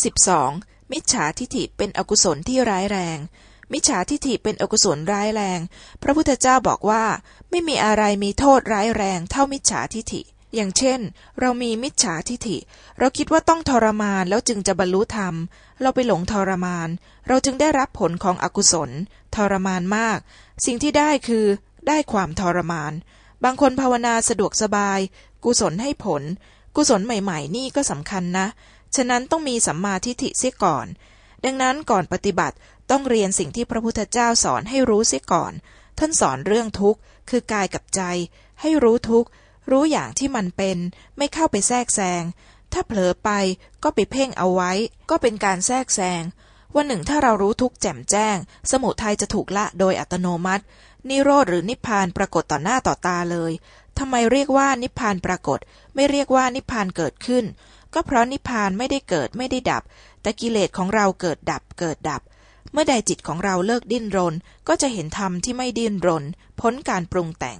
12. มิจฉาทิฐิเป็นอกุศลที่ร้ายแรง มิจฉาทิฐิเป็นอกุศลร้ายแรง พระพุทธเจ้าบอกว่า ไม่มีอะไรมีโทษร้ายแรงเท่ามิจฉาทิฐิ อย่างเช่น เรามีมิจฉาทิฐิ เราคิดว่าต้องทรมานแล้วจึงจะบรรลุธรรม เราไปหลงทรมาน เราจึงได้รับผลของอกุศล ทรมานมาก สิ่งที่ได้คือได้ความทรมาน บางคนภาวนาสะดวกสบาย กุศลให้ผล กุศลใหม่ ๆ นี่ก็สำคัญนะ ฉะนั้นต้องมีสัมมาทิฏฐิเสียก่อน ดังนั้นก่อนปฏิบัติต้องเรียนสิ่งที่พระพุทธเจ้าสอนให้รู้เสียก่อน ท่านสอนเรื่องทุกข์ คือกายกับใจ ให้รู้ทุกข์ รู้อย่างที่มันเป็น ไม่เข้าไปแทรกแซง ถ้าเผลอไปก็ไปเพ่งเอาไว้ ก็เป็นการแทรกแซงวันหนึ่งถ้าเรารู้ทุกข์แจ่มแจ้ง สมุทัยจะถูกละโดยอัตโนมัติ นิโรธหรือนิพพานปรากฏต่อหน้าต่อตาเลยทำไมเรียกว่านิพพานปรากฏ ไม่เรียกว่านิพพานเกิดขึ้น ก็เพราะนิพพานไม่ได้เกิดไม่ได้ดับ แต่กิเลสของเราเกิดดับเกิดดับ เมื่อใดจิตของเราเลิกดิ้นรน ก็จะเห็นธรรมที่ไม่ดิ้นรน พ้นการปรุงแต่ง